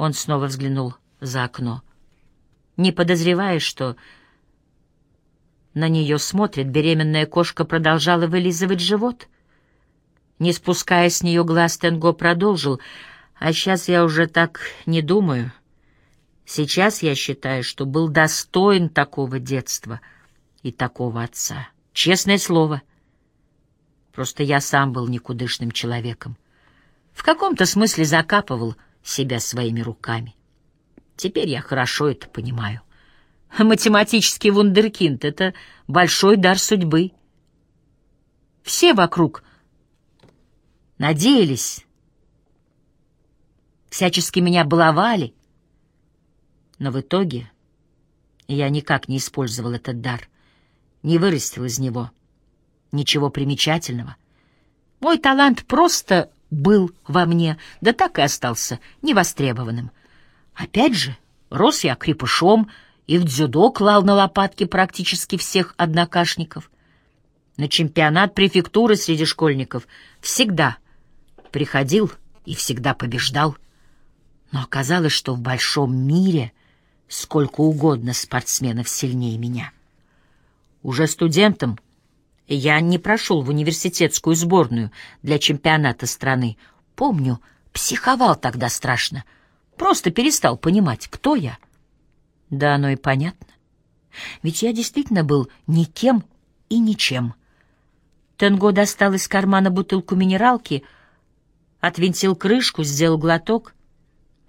Он снова взглянул за окно. Не подозревая, что на нее смотрит, беременная кошка продолжала вылизывать живот. Не спуская с нее глаз, Тенго продолжил. «А сейчас я уже так не думаю. Сейчас я считаю, что был достоин такого детства и такого отца. Честное слово. Просто я сам был никудышным человеком. В каком-то смысле закапывал себя своими руками. Теперь я хорошо это понимаю. Математический вундеркинд — это большой дар судьбы. Все вокруг надеялись, всячески меня баловали, но в итоге я никак не использовал этот дар, не вырастил из него ничего примечательного. Мой талант просто был во мне, да так и остался невостребованным. Опять же, рос я крепышом и в дзюдо клал на лопатки практически всех однокашников. На чемпионат префектуры среди школьников всегда приходил и всегда побеждал. Но оказалось, что в большом мире сколько угодно спортсменов сильнее меня. Уже студентом я не прошел в университетскую сборную для чемпионата страны. Помню, психовал тогда страшно. Просто перестал понимать, кто я. Да оно и понятно. Ведь я действительно был никем и ничем. Тенго достал из кармана бутылку минералки, отвинтил крышку, сделал глоток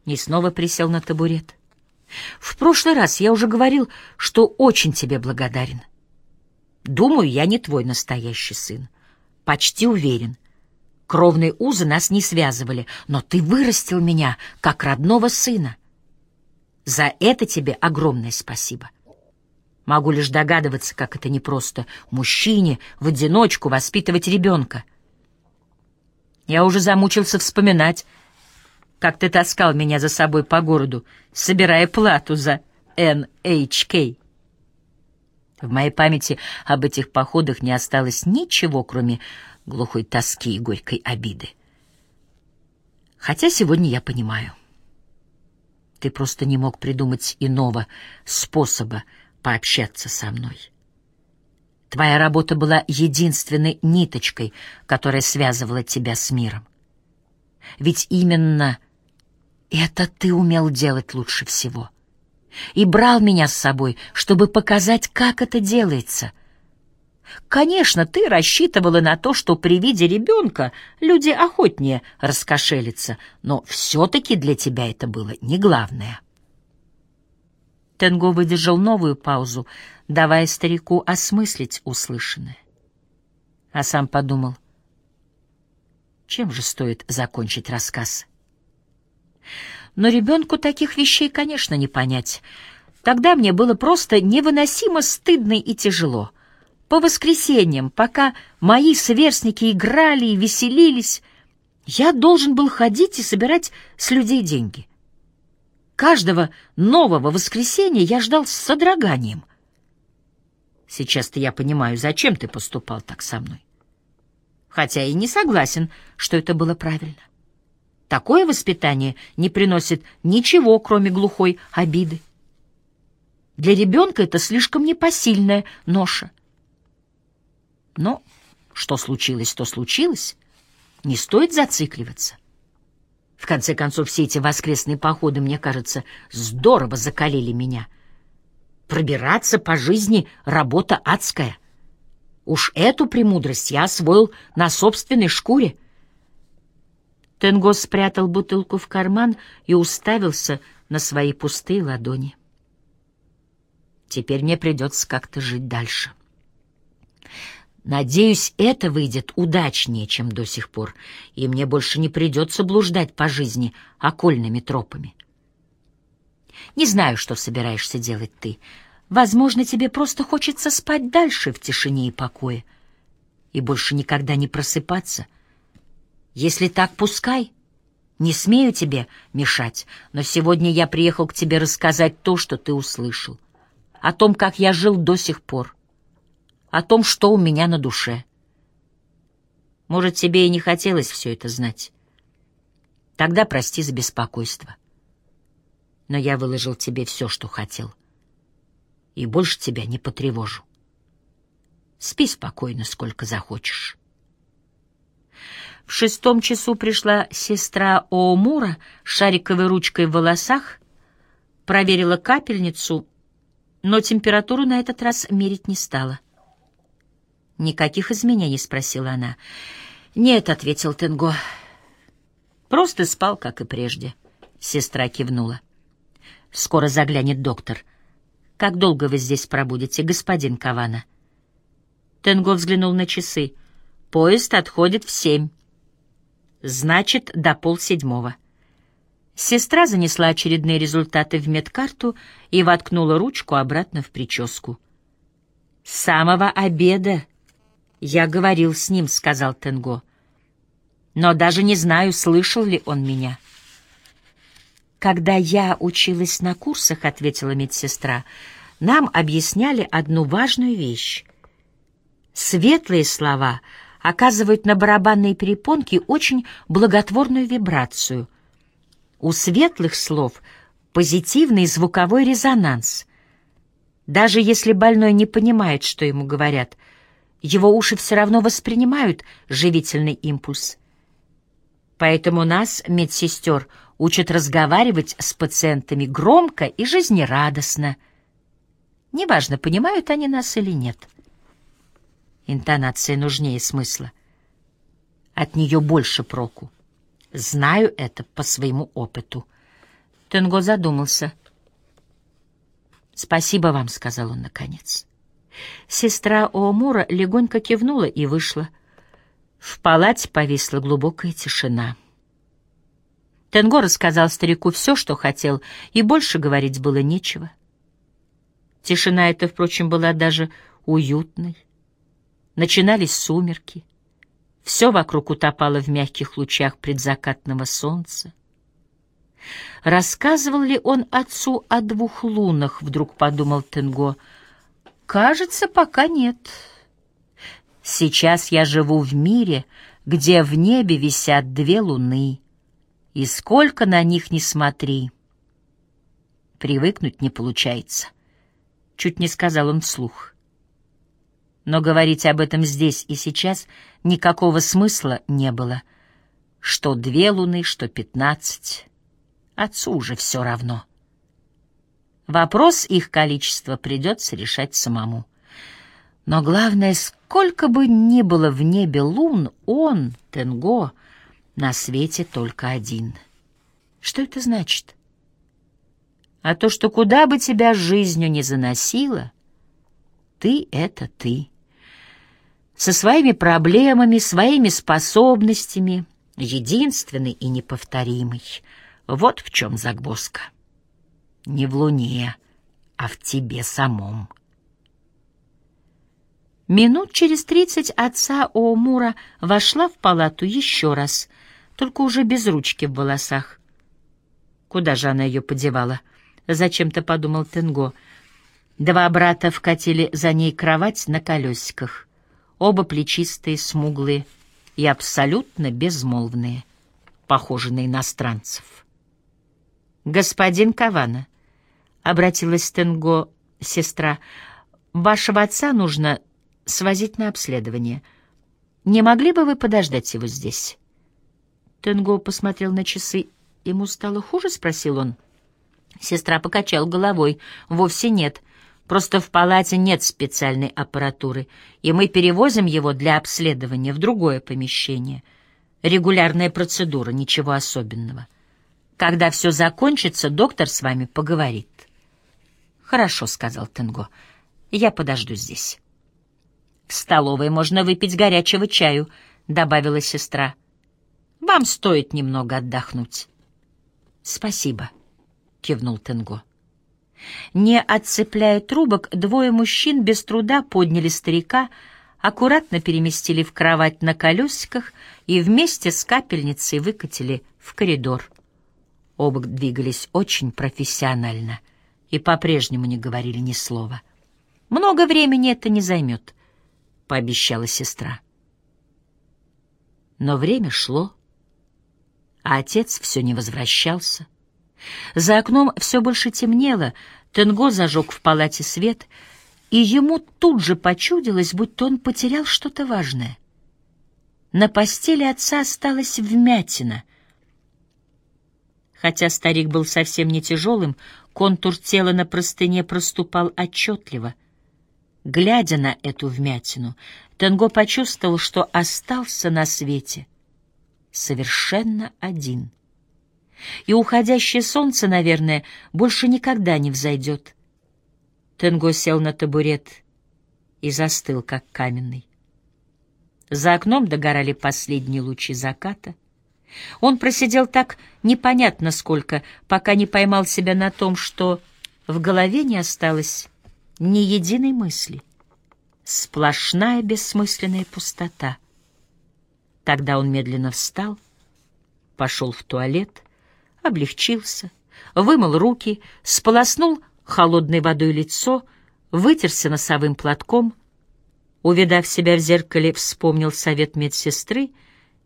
и снова присел на табурет. В прошлый раз я уже говорил, что очень тебе благодарен. Думаю, я не твой настоящий сын. Почти уверен. Кровные узы нас не связывали, но ты вырастил меня как родного сына. За это тебе огромное спасибо. Могу лишь догадываться, как это непросто мужчине в одиночку воспитывать ребенка. Я уже замучился вспоминать, как ты таскал меня за собой по городу, собирая плату за NHK. В моей памяти об этих походах не осталось ничего, кроме глухой тоски и горькой обиды. Хотя сегодня я понимаю. Ты просто не мог придумать иного способа пообщаться со мной. Твоя работа была единственной ниточкой, которая связывала тебя с миром. Ведь именно это ты умел делать лучше всего — и брал меня с собой, чтобы показать, как это делается. Конечно, ты рассчитывала на то, что при виде ребенка люди охотнее раскошелятся, но все-таки для тебя это было не главное. Тенго выдержал новую паузу, давая старику осмыслить услышанное. А сам подумал, чем же стоит закончить рассказ? Но ребенку таких вещей, конечно, не понять. Тогда мне было просто невыносимо стыдно и тяжело. По воскресеньям, пока мои сверстники играли и веселились, я должен был ходить и собирать с людей деньги. Каждого нового воскресенья я ждал с содроганием. Сейчас-то я понимаю, зачем ты поступал так со мной. Хотя и не согласен, что это было правильно. Такое воспитание не приносит ничего, кроме глухой обиды. Для ребенка это слишком непосильная ноша. Но что случилось, то случилось. Не стоит зацикливаться. В конце концов, все эти воскресные походы, мне кажется, здорово закалили меня. Пробираться по жизни — работа адская. Уж эту премудрость я освоил на собственной шкуре. Тенго спрятал бутылку в карман и уставился на свои пустые ладони. Теперь мне придется как-то жить дальше. Надеюсь, это выйдет удачнее, чем до сих пор, и мне больше не придется блуждать по жизни окольными тропами. Не знаю, что собираешься делать ты. Возможно, тебе просто хочется спать дальше в тишине и покое и больше никогда не просыпаться — если так, пускай. Не смею тебе мешать, но сегодня я приехал к тебе рассказать то, что ты услышал. О том, как я жил до сих пор. О том, что у меня на душе. Может, тебе и не хотелось все это знать. Тогда прости за беспокойство. но я выложил тебе все, что хотел. И больше тебя не потревожу. Спи спокойно, сколько захочешь. В шестом часу пришла сестра Оомура с шариковой ручкой в волосах, проверила капельницу, но температуру на этот раз мерить не стала. «Никаких изменений?» — спросила она. «Нет», — ответил Тенго. «Просто спал, как и прежде». Сестра кивнула. «Скоро заглянет доктор. Как долго вы здесь пробудете, господин Кавана?» Тенго взглянул на часы. «Поезд отходит в семь. Значит, до полседьмого». Сестра занесла очередные результаты в медкарту и воткнула ручку обратно в прическу. «С самого обеда я говорил с ним», — сказал Тенго. «Но даже не знаю, слышал ли он меня». «Когда я училась на курсах», — ответила медсестра, — «нам объясняли одну важную вещь. Светлые слова оказывают на барабанные перепонки очень благотворную вибрацию. У светлых слов позитивный звуковой резонанс. Даже если больной не понимает, что ему говорят, его уши все равно воспринимают живительный импульс. Поэтому нас, медсестер, учат разговаривать с пациентами громко и жизнерадостно. Неважно, понимают они нас или нет. Интонация нужнее смысла. От нее больше проку. Знаю это по своему опыту. Тенго задумался. «Спасибо вам», — сказал он наконец. Сестра Оомура легонько кивнула и вышла. В палате повисла глубокая тишина. Тенго рассказал старику все, что хотел, и больше говорить было нечего. Тишина эта, впрочем, была даже уютной. Начинались сумерки. Все вокруг утопало в мягких лучах предзакатного солнца. Рассказывал ли он отцу о двух лунах, вдруг подумал Тенго. Кажется, пока нет. Сейчас я живу в мире, где в небе висят две луны, и сколько на них не смотри. Привыкнуть не получается. Чуть не сказал он вслух. Но говорить об этом здесь и сейчас никакого смысла не было. Что две луны, что пятнадцать. Отцу уже все равно. Вопрос их количества придется решать самому. Но главное, сколько бы ни было в небе лун, он, Тенго, на свете только один. Что это значит? А то, что куда бы тебя жизнью не заносило, ты — это ты. Со своими проблемами, своими способностями, единственный и неповторимый. Вот в чем загвоздка. Не в луне, а в тебе самом. Минут через тридцать отца Оумура вошла в палату еще раз, только уже без ручки в волосах. Куда же она ее подевала? Зачем-то подумал Тенго. Два брата вкатили за ней кровать на колесиках. Оба плечистые, смуглые и абсолютно безмолвные, похожие на иностранцев. «Господин Кавана», — обратилась Тенго сестра, — «вашего отца нужно свозить на обследование. Не могли бы вы подождать его здесь?» Тенго посмотрел на часы. «Ему стало хуже?» — спросил он. Сестра покачал головой. «Вовсе нет. Просто в палате нет специальной аппаратуры, и мы перевозим его для обследования в другое помещение. Регулярная процедура, ничего особенного. Когда все закончится, доктор с вами поговорит». «Хорошо», — сказал Тенго. «Я подожду здесь». «В столовой можно выпить горячего чаю», — добавила сестра. «Вам стоит немного отдохнуть». «Спасибо», — кивнул Тенго. Не отцепляя трубок, двое мужчин без труда подняли старика, аккуратно переместили в кровать на колесиках и вместе с капельницей выкатили в коридор. Оба двигались очень профессионально — и по-прежнему не говорили ни слова. «Много времени это не займет», — пообещала сестра. Но время шло, а отец все не возвращался. За окном все больше темнело, Тенго зажег в палате свет, и ему тут же почудилось, будто он потерял что-то важное. На постели отца осталась вмятина. Хотя старик был совсем не тяжелым, контур тела на простыне проступал отчетливо. Глядя на эту вмятину, Тенго почувствовал, что остался на свете совершенно один. И уходящее солнце, наверное, больше никогда не взойдет. Тенго сел на табурет и застыл, как каменный. За окном догорали последние лучи заката. Он просидел так непонятно сколько, пока не поймал себя на том, что в голове не осталось ни единой мысли. Сплошная бессмысленная пустота. Тогда он медленно встал, пошел в туалет, облегчился, вымыл руки, сполоснул холодной водой лицо, вытерся носовым платком, увидав себя в зеркале, вспомнил совет медсестры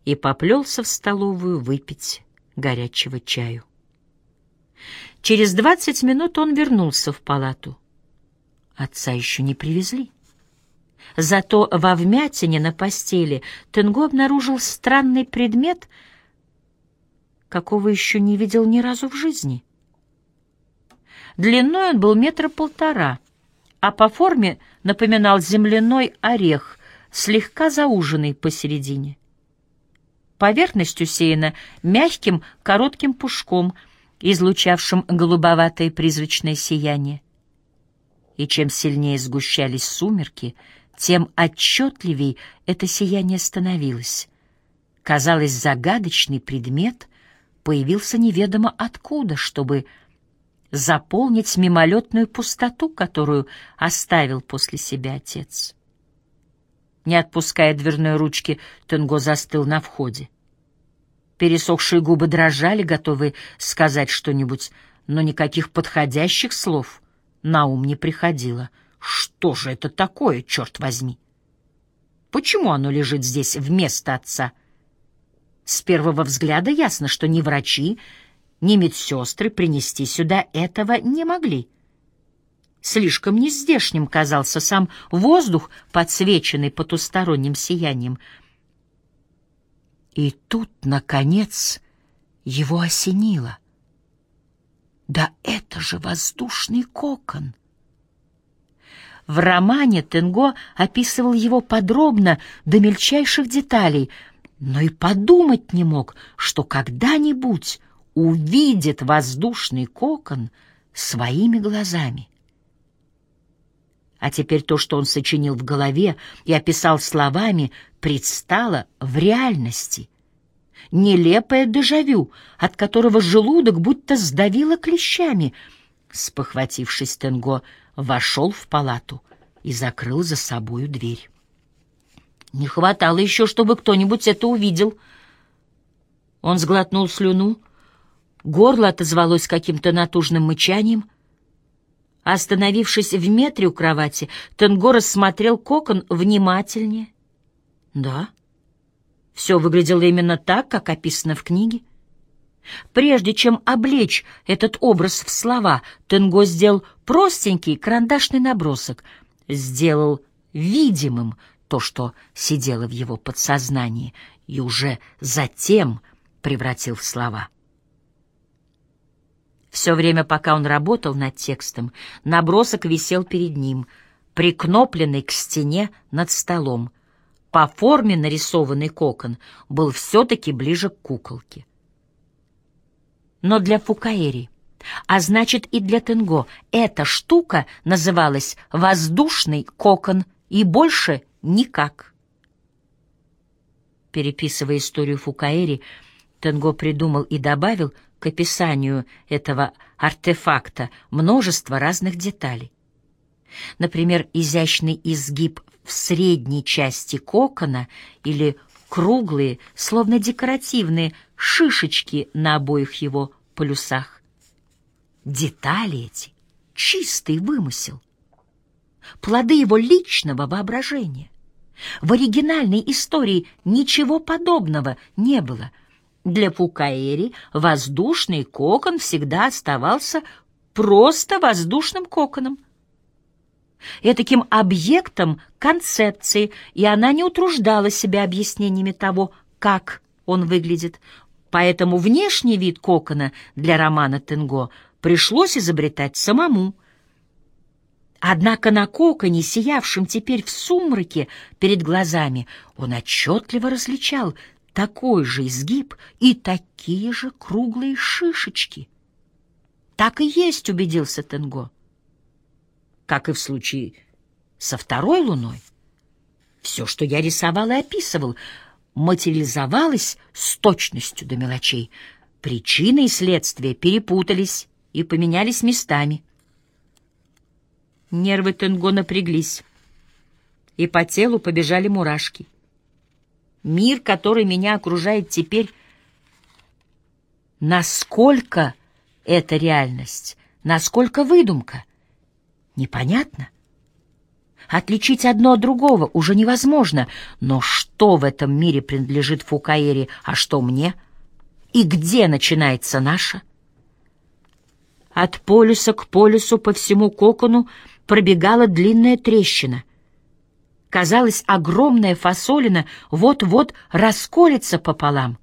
и поплелся в столовую выпить горячего чаю. Через двадцать минут он вернулся в палату. Отца еще не привезли. Зато во вмятине на постели Тенго обнаружил странный предмет, какого еще не видел ни разу в жизни. Длиной он был метра полтора, а по форме напоминал земляной орех, слегка зауженный посередине. Поверхность усеяна мягким коротким пушком, излучавшим голубоватое призрачное сияние. И чем сильнее сгущались сумерки, тем отчетливей это сияние становилось. Казалось, загадочный предмет появился неведомо откуда, чтобы заполнить мимолетную пустоту, которую оставил после себя отец. Не отпуская дверной ручки, Тенго застыл на входе. Пересохшие губы дрожали, готовые сказать что-нибудь, но никаких подходящих слов на ум не приходило. Что же это такое, черт возьми? Почему оно лежит здесь вместо отца? С первого взгляда ясно, что ни врачи, ни медсестры принести сюда этого не могли. Слишком нездешним казался сам воздух, подсвеченный потусторонним сиянием. И тут, наконец, его осенило. Да это же воздушный кокон! В романе Тенго описывал его подробно, до мельчайших деталей, но и подумать не мог, что когда-нибудь увидит воздушный кокон своими глазами. А теперь то, что он сочинил в голове и описал словами, предстало в реальности. Нелепое дежавю, от которого желудок будто сдавило клещами. Спохватившись, Тенго вошел в палату и закрыл за собою дверь. Не хватало еще, чтобы кто-нибудь это увидел. Он сглотнул слюну, Горло отозвалось каким-то натужным мычанием. Остановившись в метре у кровати, Тенго рассмотрел кокон внимательнее. Да, все выглядело именно так, как описано в книге. Прежде чем облечь этот образ в слова, Тенго сделал простенький карандашный набросок, сделал видимым то, что сидело в его подсознании, и уже затем превратил в слова. Все время, пока он работал над текстом, набросок висел перед ним, прикнопленный к стене над столом. По форме нарисованный кокон был все-таки ближе к куколке. Но для Фукаэри, а значит и для Тенго, эта штука называлась «воздушный кокон» и больше никак. Переписывая историю Фукаэри, Тенго придумал и добавил — к описанию этого артефакта множество разных деталей. Например, изящный изгиб в средней части кокона или круглые, словно декоративные, шишечки на обоих его полюсах. Детали эти — чистый вымысел, плоды его личного воображения. В оригинальной истории ничего подобного не было — Для Пукаэри воздушный кокон всегда оставался просто воздушным коконом. И таким объектом концепции, и она не утруждала себя объяснениями того, как он выглядит. Поэтому внешний вид кокона для романа Тенго пришлось изобретать самому. Однако на коконе, сиявшем теперь в сумраке перед глазами, он отчетливо различал такой же изгиб и такие же круглые шишечки. Так и есть, убедился Тенго. Как и в случае со второй луной. Все, что я рисовал и описывал, материализовалось с точностью до мелочей. Причины и следствия перепутались и поменялись местами. Нервы Тенго напряглись, и по телу побежали мурашки. Мир, который меня окружает теперь, насколько это реальность, насколько выдумка, непонятно. Отличить одно от другого уже невозможно, но что в этом мире принадлежит Фукаэре, а что мне? И где начинается наше? От полюса к полюсу по всему кокону пробегала длинная трещина. Казалось, огромная фасолина вот-вот расколется пополам.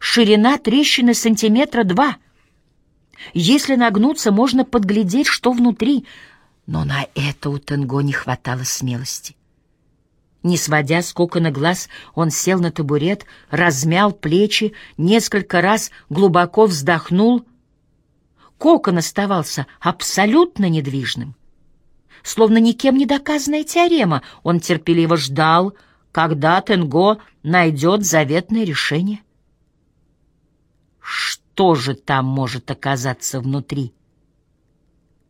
Ширина трещины сантиметра два. Если нагнуться, можно подглядеть, что внутри — но на это у Тенго не хватало смелости. Не сводя с кокона глаз, он сел на табурет, размял плечи, несколько раз глубоко вздохнул. Кокон оставался абсолютно недвижным. Словно никем не доказанная теорема, он терпеливо ждал, когда Тенго найдет заветное решение. Что же там может оказаться внутри?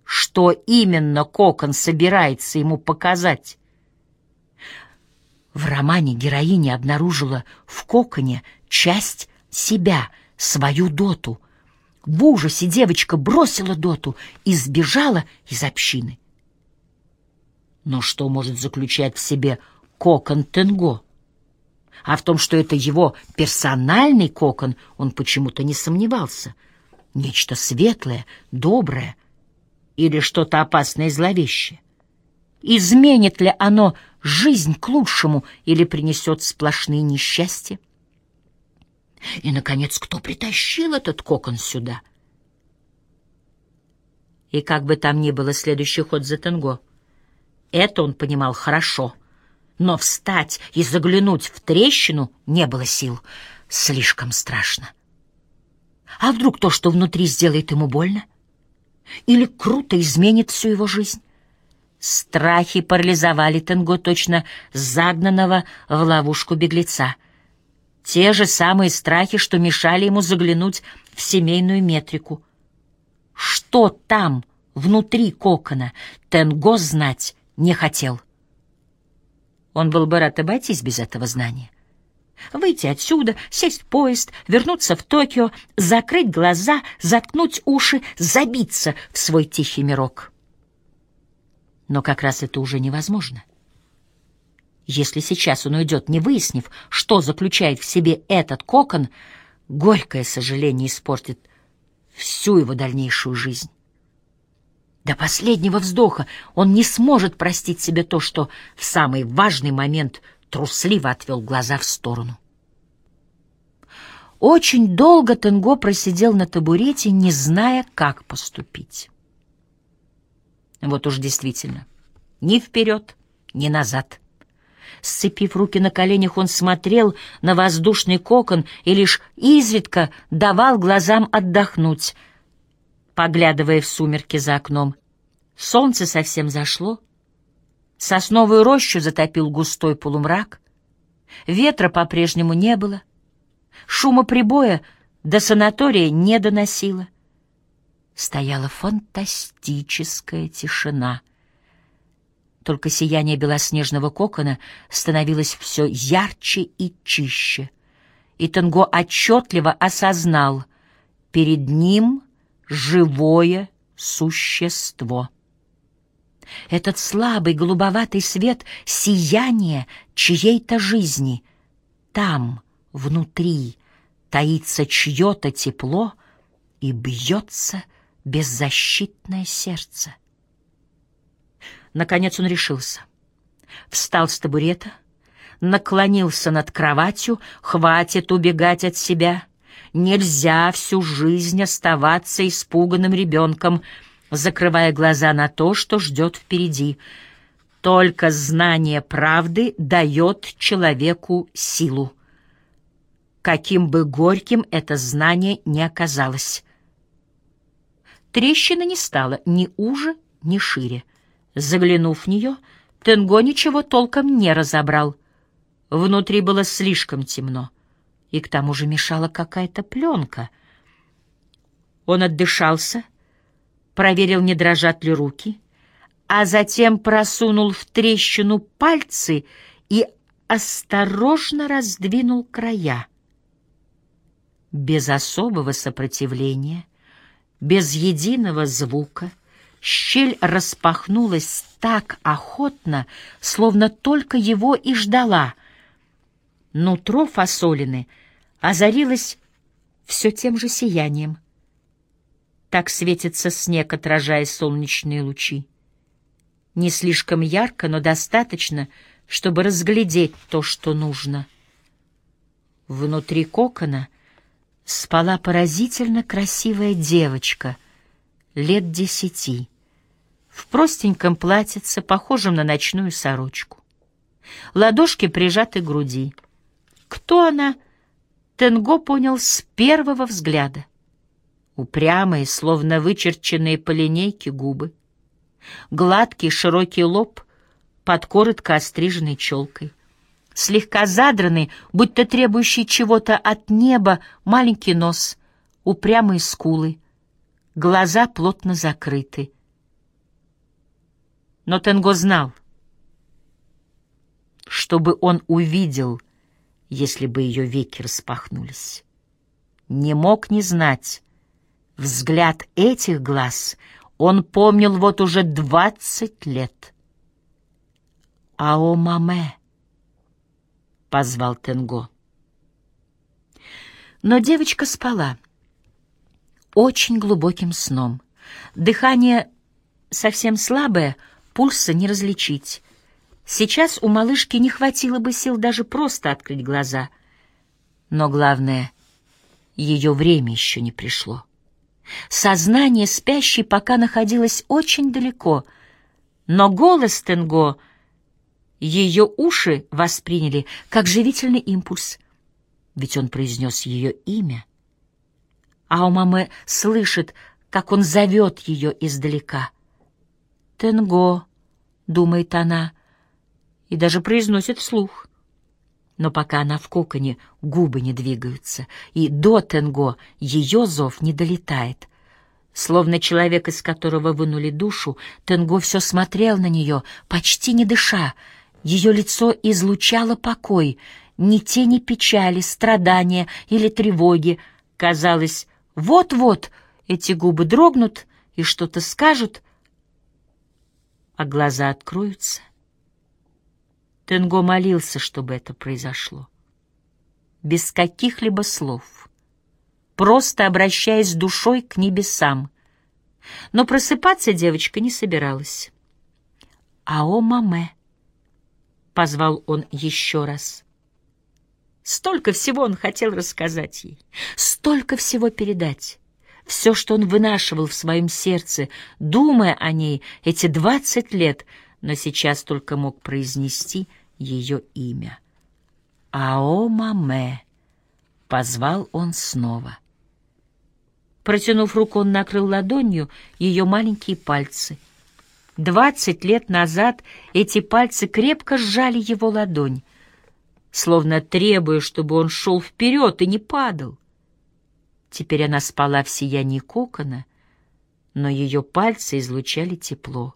что именно Кокон собирается ему показать. В романе героиня обнаружила в Коконе часть себя, свою доту. В ужасе девочка бросила доту и сбежала из общины. Но что может заключать в себе кокон Тенго? А в том, что это его персональный кокон, он почему-то не сомневался. Нечто светлое, доброе — или что-то опасное и зловещее? Изменит ли оно жизнь к лучшему или принесет сплошные несчастья? И, наконец, кто притащил этот кокон сюда? И как бы там ни было, следующий ход за Тенго. Это он понимал хорошо, но встать и заглянуть в трещину не было сил. Слишком страшно. А вдруг то, что внутри, сделает ему больно? — или круто изменит всю его жизнь. Страхи парализовали Тенго точно загнанного в ловушку беглеца. Те же самые страхи, что мешали ему заглянуть в семейную метрику. Что там, внутри кокона, Тенго знать не хотел. Он был бы рад обойтись без этого знания. Выйти отсюда, сесть в поезд, вернуться в Токио, закрыть глаза, заткнуть уши, забиться в свой тихий мирок. Но как раз это уже невозможно. Если сейчас он уйдет, не выяснив, что заключает в себе этот кокон, горькое сожаление испортит всю его дальнейшую жизнь. До последнего вздоха он не сможет простить себе то, что в самый важный момент — трусливо отвел глаза в сторону. Очень долго Тенго просидел на табурете, не зная, как поступить. Вот уж действительно, ни вперед, ни назад. Сцепив руки на коленях, он смотрел на воздушный кокон и лишь изредка давал глазам отдохнуть, поглядывая в сумерки за окном. Солнце совсем зашло, Сосновую рощу затопил густой полумрак. Ветра по-прежнему не было. Шума прибоя до санатория не доносило. Стояла фантастическая тишина. Только сияние белоснежного кокона становилось все ярче и чище. И Танго отчетливо осознал — перед ним живое существо — этот слабый голубоватый свет — сияние чьей-то жизни. Там, внутри, таится чье-то тепло и бьется беззащитное сердце. Наконец он решился. Встал с табурета, наклонился над кроватью, хватит убегать от себя. Нельзя всю жизнь оставаться испуганным ребенком, закрывая глаза на то, что ждет впереди. Только знание правды дает человеку силу. Каким бы горьким это знание ни оказалось. Трещина не стала ни уже, ни шире. Заглянув в нее, Тенго ничего толком не разобрал. Внутри было слишком темно, и к тому же мешала какая-то пленка. Он отдышался, проверил, не дрожат ли руки, а затем просунул в трещину пальцы и осторожно раздвинул края. Без особого сопротивления, без единого звука — Щель распахнулась так охотно, словно только его и ждала. Нутро фасолины озарилось все тем же сиянием. Так светится снег, отражая солнечные лучи. Не слишком ярко, но достаточно, чтобы разглядеть то, что нужно. Внутри кокона спала поразительно красивая девочка — лет десяти, в простеньком платьице, похожем на ночную сорочку. Ладошки прижаты к груди. Кто она, Тенго понял с первого взгляда. Упрямые, словно вычерченные по линейке губы. Гладкий широкий лоб под коротко остриженной челкой. Слегка задранный, будто требующий чего-то от неба, маленький нос, упрямые скулы — глаза плотно закрыты. Но Тенго знал, чтобы он увидел, если бы ее веки распахнулись. Не мог не знать. Взгляд этих глаз он помнил вот уже двадцать лет. «Ао маме!» — позвал Тенго. Но девочка спала очень глубоким сном. Дыхание совсем слабое, пульса не различить. Сейчас у малышки не хватило бы сил даже просто открыть глаза. Но главное, ее время еще не пришло. Сознание спящей пока находилось очень далеко, но голос Тенго ее уши восприняли как живительный импульс, ведь он произнес ее имя — а у мамы слышит, как он зовет ее издалека. «Тенго», — думает она, и даже произносит вслух. Но пока она в коконе, губы не двигаются, и до Тенго ее зов не долетает. Словно человек, из которого вынули душу, Тенго все смотрел на нее, почти не дыша. Ее лицо излучало покой, ни тени печали, страдания или тревоги. Казалось, вот-вот эти губы дрогнут и что-то скажут, а глаза откроются. Тенго молился, чтобы это произошло. Без каких-либо слов, просто обращаясь душой к небесам. Но просыпаться девочка не собиралась. «Ао, маме!» — позвал он еще раз. Столько всего он хотел рассказать ей, столько всего передать. Все, что он вынашивал в своем сердце, думая о ней эти двадцать лет, но сейчас только мог произнести ее имя. «Ао Маме!» — позвал он снова. Протянув руку, он накрыл ладонью ее маленькие пальцы. Двадцать лет назад эти пальцы крепко сжали его ладонь словно требуя, чтобы он шел вперед и не падал. Теперь она спала в сиянии кокона, но ее пальцы излучали тепло.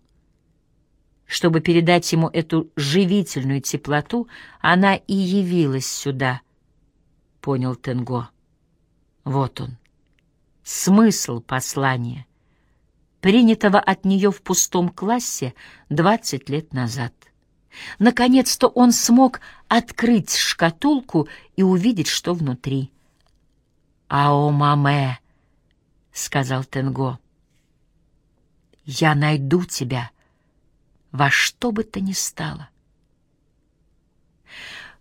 Чтобы передать ему эту живительную теплоту, она и явилась сюда, — понял Тенго. Вот он, смысл послания, принятого от нее в пустом классе двадцать лет назад. Наконец-то он смог открыть шкатулку и увидеть, что внутри. «Ао, маме!» — сказал Тенго. «Я найду тебя во что бы то ни стало».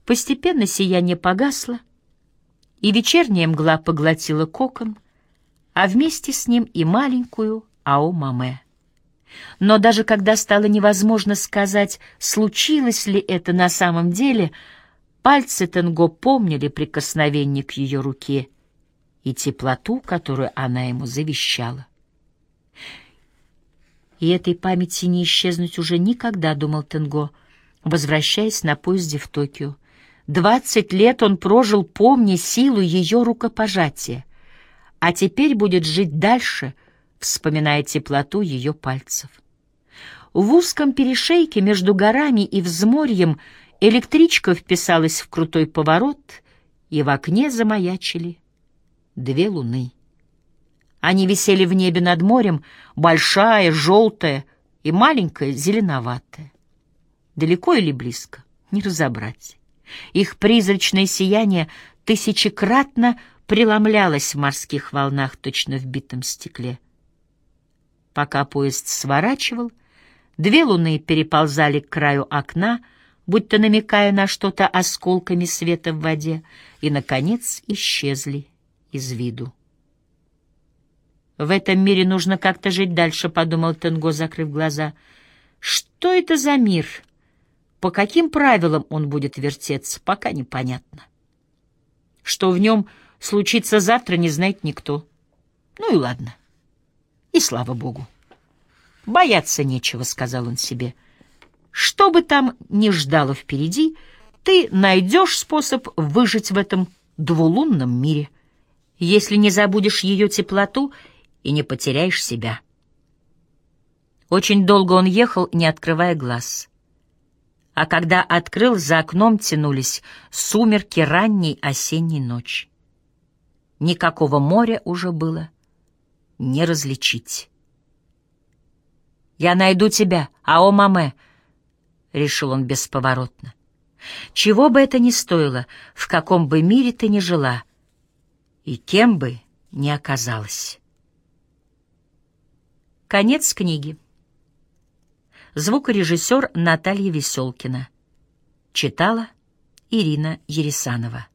Постепенно сияние погасло, и вечерняя мгла поглотила кокон, а вместе с ним и маленькую Ао-Маме. Но даже когда стало невозможно сказать, случилось ли это на самом деле, пальцы Тенго помнили прикосновение к ее руке и теплоту, которую она ему завещала. И этой памяти не исчезнуть уже никогда, думал Тенго, возвращаясь на поезде в Токио. Двадцать лет он прожил, помня силу ее рукопожатия, а теперь будет жить дальше, вспоминая теплоту ее пальцев. В узком перешейке между горами и взморьем электричка вписалась в крутой поворот, и в окне замаячили две луны. Они висели в небе над морем, большая, желтая и маленькая, зеленоватая. Далеко или близко, не разобрать. Их призрачное сияние тысячекратно преломлялось в морских волнах, точно в битом стекле. Пока поезд сворачивал, две луны переползали к краю окна, будто намекая на что-то осколками света в воде, и, наконец, исчезли из виду. «В этом мире нужно как-то жить дальше», — подумал Тенго, закрыв глаза. «Что это за мир?» По каким правилам он будет вертеться, пока непонятно. Что в нем случится завтра, не знает никто. Ну и ладно. И слава богу. Бояться нечего, — сказал он себе. Что бы там ни ждало впереди, ты найдешь способ выжить в этом двулунном мире, если не забудешь ее теплоту и не потеряешь себя. Очень долго он ехал, не открывая глаз а когда открыл, за окном тянулись сумерки ранней осенней ночи. Никакого моря уже было не различить. «Я найду тебя, Ао Маме», — решил он бесповоротно. «Чего бы это ни стоило, в каком бы мире ты ни жила, и кем бы ни оказалась». Конец книги. Звукорежиссер Наталья Веселкина. Читала Ирина Ересанова.